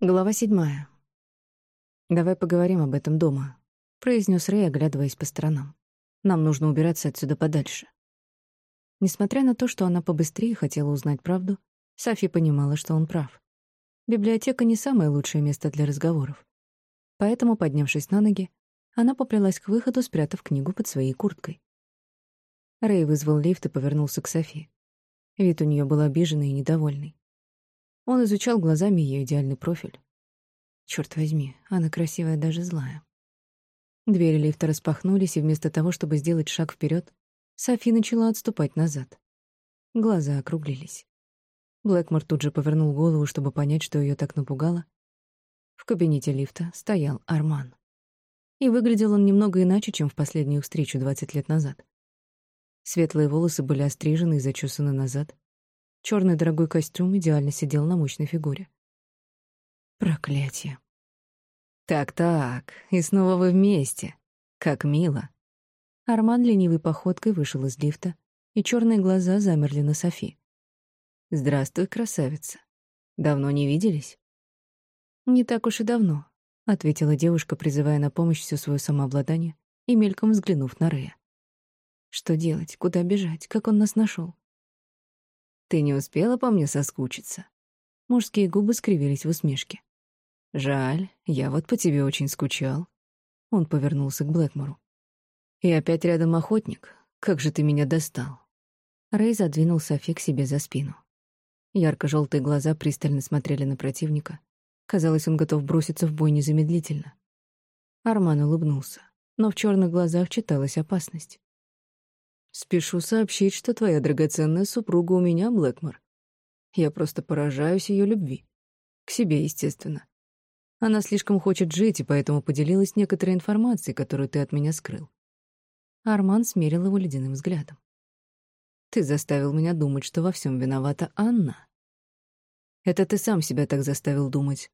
Глава седьмая. «Давай поговорим об этом дома», — произнес Рэй, оглядываясь по сторонам. «Нам нужно убираться отсюда подальше». Несмотря на то, что она побыстрее хотела узнать правду, Софи понимала, что он прав. Библиотека не самое лучшее место для разговоров. Поэтому, поднявшись на ноги, она поплелась к выходу, спрятав книгу под своей курткой. Рэй вызвал лифт и повернулся к Софи. Вид у нее был обиженный и недовольный. Он изучал глазами ее идеальный профиль. Черт возьми, она красивая, даже злая. Двери лифта распахнулись, и вместо того, чтобы сделать шаг вперед, Софи начала отступать назад. Глаза округлились. Блэкмор тут же повернул голову, чтобы понять, что ее так напугало. В кабинете лифта стоял Арман. И выглядел он немного иначе, чем в последнюю встречу 20 лет назад. Светлые волосы были острижены и зачесаны назад. Черный дорогой костюм идеально сидел на мощной фигуре. Проклятие. Так-так, и снова вы вместе. Как мило. Арман ленивой походкой вышел из лифта, и черные глаза замерли на Софи. Здравствуй, красавица. Давно не виделись? Не так уж и давно, ответила девушка, призывая на помощь все свое самообладание и мельком взглянув на Рэя. Что делать? Куда бежать? Как он нас нашел? Ты не успела по мне соскучиться? Мужские губы скривились в усмешке. Жаль, я вот по тебе очень скучал. Он повернулся к Блэкмору. И опять рядом охотник. Как же ты меня достал? Рэй задвинул Софи к себе за спину. Ярко-желтые глаза пристально смотрели на противника. Казалось, он готов броситься в бой незамедлительно. Арман улыбнулся, но в черных глазах читалась опасность. Спешу сообщить, что твоя драгоценная супруга у меня, Блэкмор. Я просто поражаюсь ее любви. К себе, естественно. Она слишком хочет жить, и поэтому поделилась некоторой информацией, которую ты от меня скрыл. Арман смерил его ледяным взглядом. Ты заставил меня думать, что во всем виновата Анна. Это ты сам себя так заставил думать.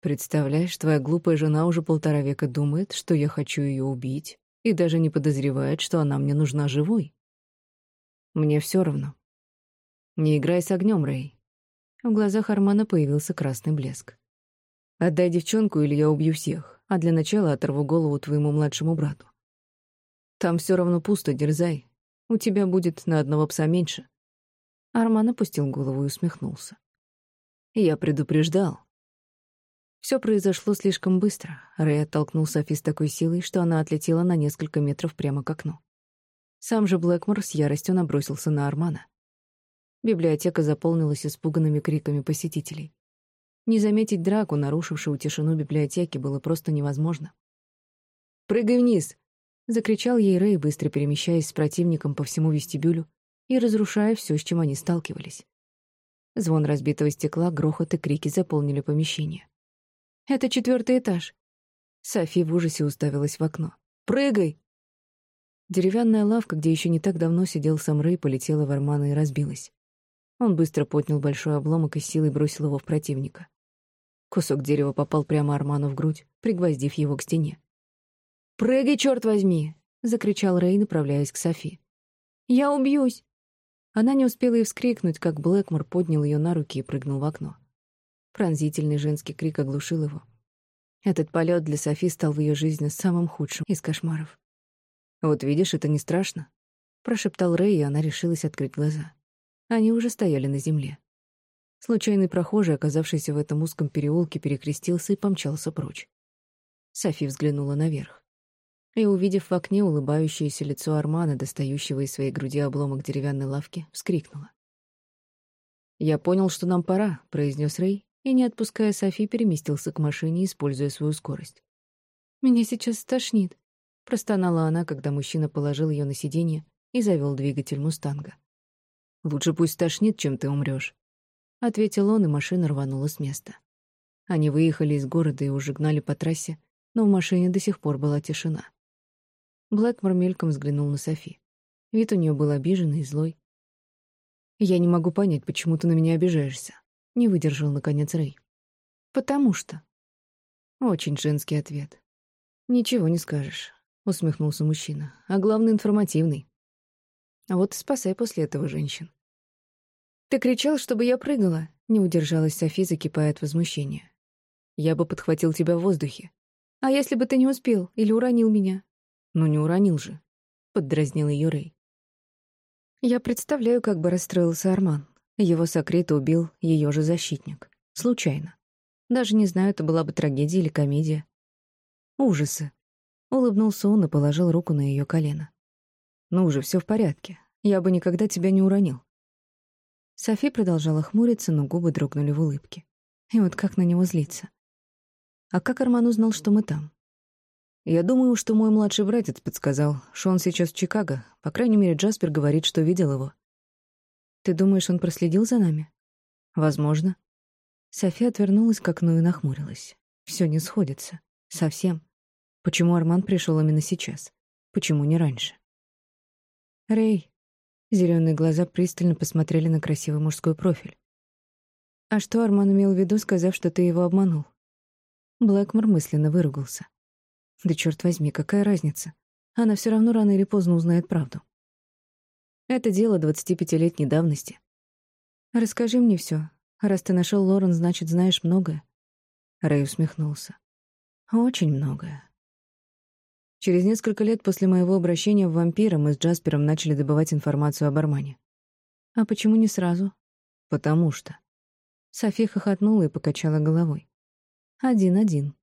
Представляешь, твоя глупая жена уже полтора века думает, что я хочу ее убить, и даже не подозревает, что она мне нужна живой. Мне все равно. Не играй с огнем, Рэй. В глазах Армана появился красный блеск. Отдай девчонку, или я убью всех, а для начала оторву голову твоему младшему брату. Там все равно пусто, дерзай. У тебя будет на одного пса меньше. Арман опустил голову и усмехнулся. Я предупреждал. Все произошло слишком быстро. Рэй оттолкнул Софи с такой силой, что она отлетела на несколько метров прямо к окну. Сам же Блэкмор с яростью набросился на Армана. Библиотека заполнилась испуганными криками посетителей. Не заметить драку, нарушившую тишину библиотеки, было просто невозможно. «Прыгай вниз!» — закричал ей Рэй, быстро перемещаясь с противником по всему вестибюлю и разрушая все, с чем они сталкивались. Звон разбитого стекла, грохот и крики заполнили помещение. Это четвертый этаж. Софи в ужасе уставилась в окно. «Прыгай!» Деревянная лавка, где еще не так давно сидел сам Рэй, полетела в Армана и разбилась. Он быстро поднял большой обломок и силой бросил его в противника. Кусок дерева попал прямо Арману в грудь, пригвоздив его к стене. «Прыгай, черт возьми!» — закричал Рэй, направляясь к Софи. «Я убьюсь!» Она не успела и вскрикнуть, как Блэкмор поднял ее на руки и прыгнул в окно. Пронзительный женский крик оглушил его. Этот полет для Софи стал в ее жизни самым худшим из кошмаров. «Вот видишь, это не страшно», — прошептал Рэй, и она решилась открыть глаза. Они уже стояли на земле. Случайный прохожий, оказавшийся в этом узком переулке, перекрестился и помчался прочь. Софи взглянула наверх. И, увидев в окне улыбающееся лицо Армана, достающего из своей груди обломок деревянной лавки, вскрикнула. «Я понял, что нам пора», — произнес Рэй, и, не отпуская Софи, переместился к машине, используя свою скорость. «Меня сейчас стошнит», — простонала она, когда мужчина положил ее на сиденье и завел двигатель «Мустанга». «Лучше пусть стошнит, чем ты умрешь», — ответил он, и машина рванула с места. Они выехали из города и уже гнали по трассе, но в машине до сих пор была тишина. Блэкмор мельком взглянул на Софи. Вид у нее был обиженный и злой. «Я не могу понять, почему ты на меня обижаешься», не выдержал, наконец, Рэй. «Потому что». Очень женский ответ. «Ничего не скажешь», — усмехнулся мужчина. «А главное, информативный. А вот и спасай после этого женщин». «Ты кричал, чтобы я прыгала. Не удержалась Софи, закипая от возмущения. «Я бы подхватил тебя в воздухе». «А если бы ты не успел или уронил меня?» «Ну, не уронил же», — поддразнил ее Рэй. Я представляю, как бы расстроился Арман. Его сокрыто убил ее же защитник. Случайно. Даже не знаю, это была бы трагедия или комедия. Ужасы. Улыбнулся он и положил руку на ее колено. Ну уже все в порядке. Я бы никогда тебя не уронил. Софи продолжала хмуриться, но губы дрогнули в улыбке. И вот как на него злиться? А как Арман узнал, что мы там? Я думаю, что мой младший братец подсказал, что он сейчас в Чикаго. По крайней мере, Джаспер говорит, что видел его. Ты думаешь, он проследил за нами? Возможно. София отвернулась к окну и нахмурилась. Все не сходится. Совсем. Почему Арман пришел именно сейчас? Почему не раньше? Рэй. Зеленые глаза пристально посмотрели на красивый мужской профиль. А что Арман имел в виду, сказав, что ты его обманул? Блэкмор мысленно выругался. Да черт возьми, какая разница? Она все равно рано или поздно узнает правду. Это дело 25-летней давности. Расскажи мне все, Раз ты нашел Лорен, значит, знаешь многое. Рэй усмехнулся. Очень многое. Через несколько лет после моего обращения в вампира мы с Джаспером начали добывать информацию об Армане. А почему не сразу? Потому что. Софи хохотнула и покачала головой. Один-один.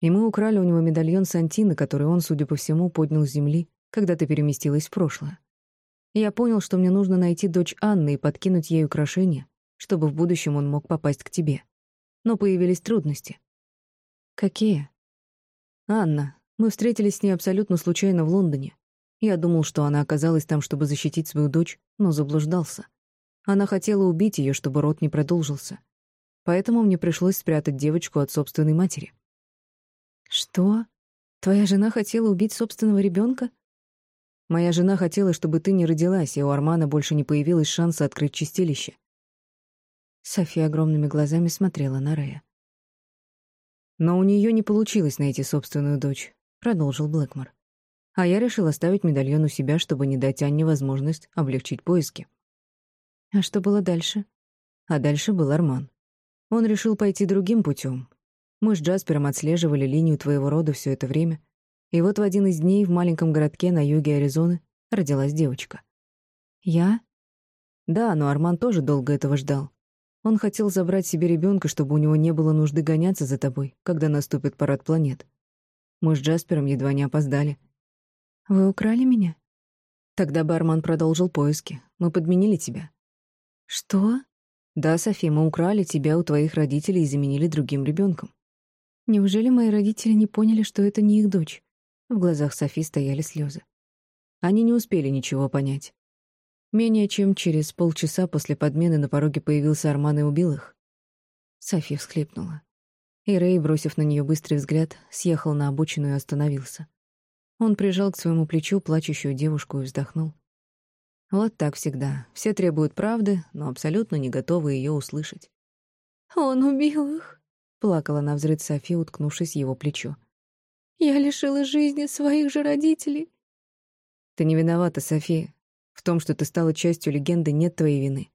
И мы украли у него медальон Сантины, который он, судя по всему, поднял с земли, когда ты переместилась в прошлое. Я понял, что мне нужно найти дочь Анны и подкинуть ей украшения, чтобы в будущем он мог попасть к тебе. Но появились трудности. Какие? Анна. Мы встретились с ней абсолютно случайно в Лондоне. Я думал, что она оказалась там, чтобы защитить свою дочь, но заблуждался. Она хотела убить ее, чтобы род не продолжился. Поэтому мне пришлось спрятать девочку от собственной матери. Что? Твоя жена хотела убить собственного ребенка? Моя жена хотела, чтобы ты не родилась, и у Армана больше не появилось шанса открыть чистилище. София огромными глазами смотрела на Рэя. «Но у нее не получилось найти собственную дочь», — продолжил Блэкмор. «А я решил оставить медальон у себя, чтобы не дать Анне возможность облегчить поиски». «А что было дальше?» А дальше был Арман. Он решил пойти другим путем. Мы с Джаспером отслеживали линию твоего рода все это время, и вот в один из дней в маленьком городке на юге Аризоны родилась девочка. «Я?» «Да, но Арман тоже долго этого ждал. Он хотел забрать себе ребенка, чтобы у него не было нужды гоняться за тобой, когда наступит парад планет. Мы с Джаспером едва не опоздали. Вы украли меня? Тогда бармен продолжил поиски. Мы подменили тебя. Что? Да, Софи, мы украли тебя у твоих родителей и заменили другим ребенком. Неужели мои родители не поняли, что это не их дочь? В глазах Софи стояли слезы. Они не успели ничего понять. Менее чем через полчаса после подмены на пороге появился Арман и убил их. София всхлипнула. И Рэй, бросив на нее быстрый взгляд, съехал на обочину и остановился. Он прижал к своему плечу плачущую девушку и вздохнул. Вот так всегда. Все требуют правды, но абсолютно не готовы ее услышать. «Он убил их», — плакала на взрыв София, уткнувшись в его плечо. «Я лишила жизни своих же родителей». «Ты не виновата, София. В том, что ты стала частью легенды, нет твоей вины.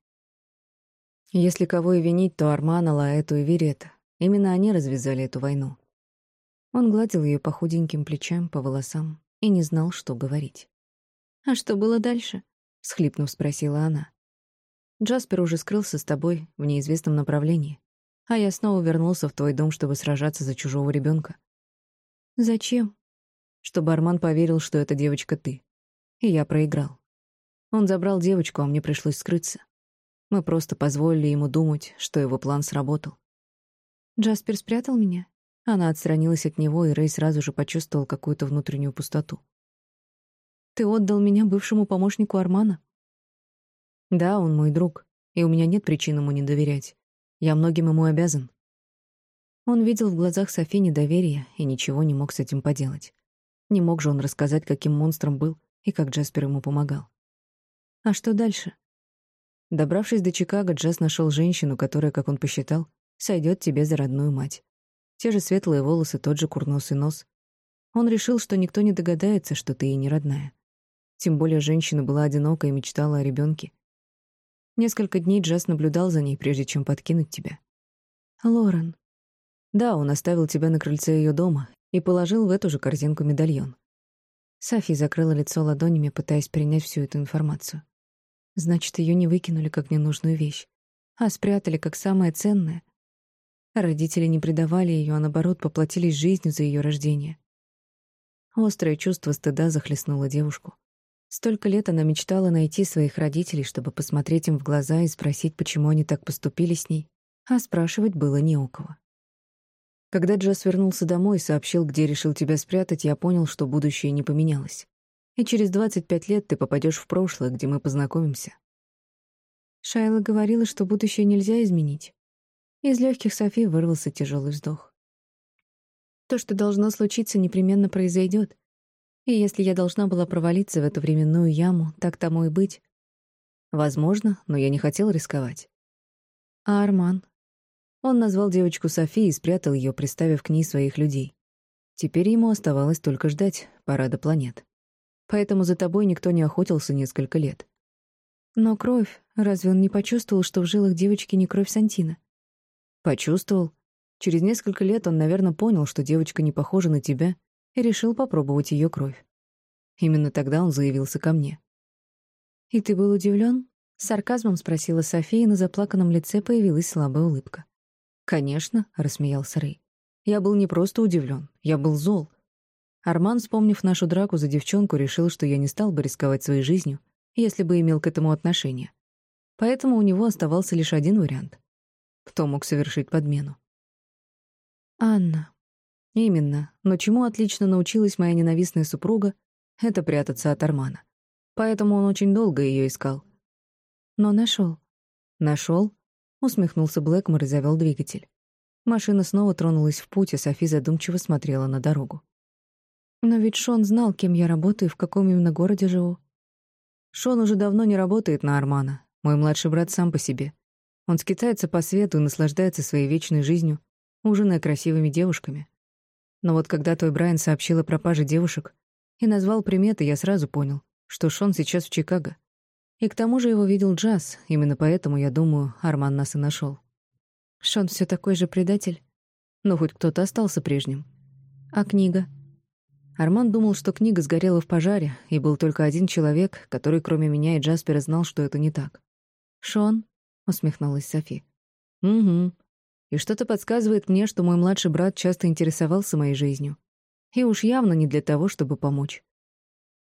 Если кого и винить, то Армана, Лаэту и Верета. Именно они развязали эту войну. Он гладил ее по худеньким плечам, по волосам и не знал, что говорить. «А что было дальше?» — схлипнув, спросила она. «Джаспер уже скрылся с тобой в неизвестном направлении, а я снова вернулся в твой дом, чтобы сражаться за чужого ребенка. «Зачем?» «Чтобы Арман поверил, что эта девочка ты. И я проиграл. Он забрал девочку, а мне пришлось скрыться. Мы просто позволили ему думать, что его план сработал. Джаспер спрятал меня? Она отстранилась от него, и Рэй сразу же почувствовал какую-то внутреннюю пустоту. «Ты отдал меня бывшему помощнику Армана?» «Да, он мой друг, и у меня нет причин ему не доверять. Я многим ему обязан». Он видел в глазах Софи недоверие и ничего не мог с этим поделать. Не мог же он рассказать, каким монстром был и как Джаспер ему помогал. А что дальше? Добравшись до Чикаго, Джаз нашел женщину, которая, как он посчитал, сойдет тебе за родную мать. Те же светлые волосы, тот же курносый нос. Он решил, что никто не догадается, что ты ей не родная. Тем более женщина была одинока и мечтала о ребенке. Несколько дней Джаз наблюдал за ней, прежде чем подкинуть тебя. Лорен. Да, он оставил тебя на крыльце ее дома и положил в эту же корзинку медальон. Софи закрыла лицо ладонями, пытаясь принять всю эту информацию. Значит, ее не выкинули как ненужную вещь, а спрятали как самое ценное. Родители не предавали ее, а наоборот поплатились жизнью за ее рождение. Острое чувство стыда захлестнуло девушку. Столько лет она мечтала найти своих родителей, чтобы посмотреть им в глаза и спросить, почему они так поступили с ней, а спрашивать было не у кого. Когда Джаз вернулся домой и сообщил, где решил тебя спрятать, я понял, что будущее не поменялось. И через 25 лет ты попадешь в прошлое, где мы познакомимся. Шайла говорила, что будущее нельзя изменить. Из легких Софи вырвался тяжелый вздох. То, что должно случиться, непременно произойдет. И если я должна была провалиться в эту временную яму, так тому и быть. Возможно, но я не хотел рисковать. А Арман? Он назвал девочку Софи и спрятал ее, приставив к ней своих людей. Теперь ему оставалось только ждать парада планет. Поэтому за тобой никто не охотился несколько лет. Но кровь, разве он не почувствовал, что в жилах девочки не кровь Сантина? Почувствовал. Через несколько лет он, наверное, понял, что девочка не похожа на тебя, и решил попробовать ее кровь. Именно тогда он заявился ко мне. «И ты был удивлен? С сарказмом спросила София, и на заплаканном лице появилась слабая улыбка. «Конечно», — рассмеялся Рэй. «Я был не просто удивлен, я был зол. Арман, вспомнив нашу драку за девчонку, решил, что я не стал бы рисковать своей жизнью, если бы имел к этому отношение. Поэтому у него оставался лишь один вариант. Кто мог совершить подмену? Анна. Именно. Но чему отлично научилась моя ненавистная супруга, это прятаться от Армана. Поэтому он очень долго ее искал. Но нашел. Нашел? Усмехнулся Блэкмор и завел двигатель. Машина снова тронулась в путь, а Софи задумчиво смотрела на дорогу. Но ведь Шон знал, кем я работаю и в каком именно городе живу. Шон уже давно не работает на Армана. Мой младший брат сам по себе. Он скитается по свету и наслаждается своей вечной жизнью, ужиная красивыми девушками. Но вот когда твой Брайан сообщил о пропаже девушек и назвал приметы, я сразу понял, что Шон сейчас в Чикаго. И к тому же его видел Джаз, именно поэтому, я думаю, Арман нас и нашел. Шон все такой же предатель? Но хоть кто-то остался прежним. А книга? Арман думал, что книга сгорела в пожаре, и был только один человек, который, кроме меня и Джаспера, знал, что это не так. «Шон?» — усмехнулась Софи. «Угу. И что-то подсказывает мне, что мой младший брат часто интересовался моей жизнью. И уж явно не для того, чтобы помочь».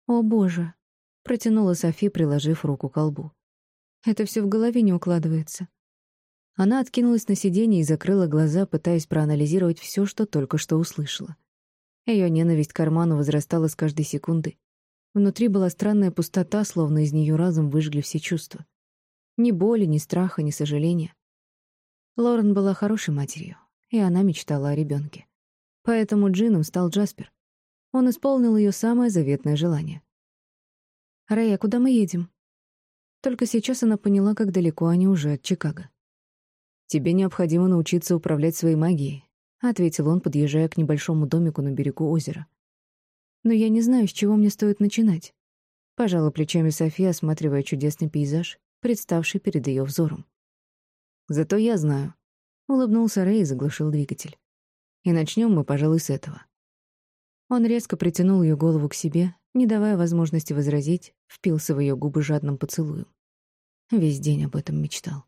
«О, боже!» — протянула Софи, приложив руку к колбу. «Это все в голове не укладывается». Она откинулась на сиденье и закрыла глаза, пытаясь проанализировать все, что только что услышала. Ее ненависть к Арману возрастала с каждой секундой. Внутри была странная пустота, словно из нее разом выжгли все чувства. Ни боли, ни страха, ни сожаления. Лорен была хорошей матерью, и она мечтала о ребенке. Поэтому Джином стал Джаспер. Он исполнил ее самое заветное желание. «Рэй, а куда мы едем?» Только сейчас она поняла, как далеко они уже от Чикаго. «Тебе необходимо научиться управлять своей магией, — ответил он, подъезжая к небольшому домику на берегу озера. «Но я не знаю, с чего мне стоит начинать», — пожала плечами София, осматривая чудесный пейзаж, представший перед ее взором. «Зато я знаю», — улыбнулся Рэй и заглушил двигатель. «И начнем мы, пожалуй, с этого». Он резко притянул ее голову к себе, не давая возможности возразить, впился в ее губы жадным поцелуем. Весь день об этом мечтал.